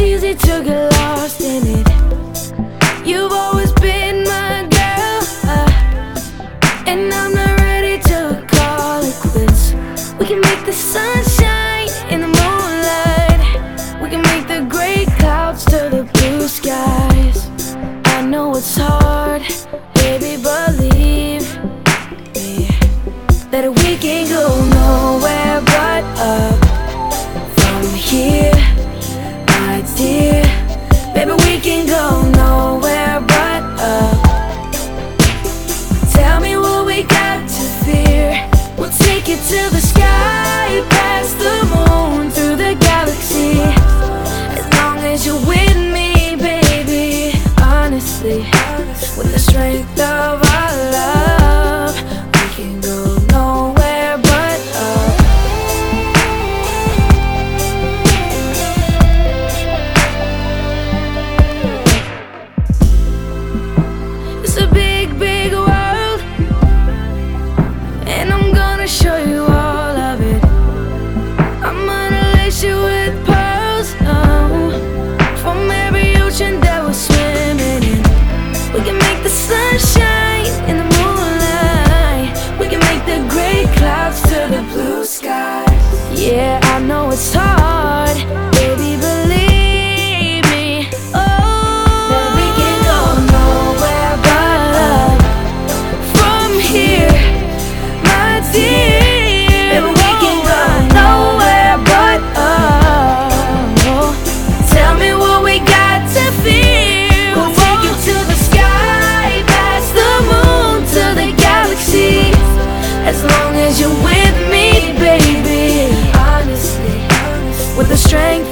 It's easy to get lost in it. You've always been my girl, uh, and I'm not ready to call it quits. We can make the sun shine in the moonlight. We can make the gray clouds to the blue skies. I know it's hard, baby, believe me that we can go nowhere. need you with me, baby. Honestly, with the strength of our love.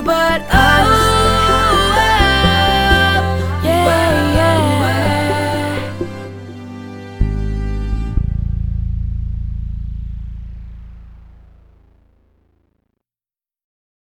but I.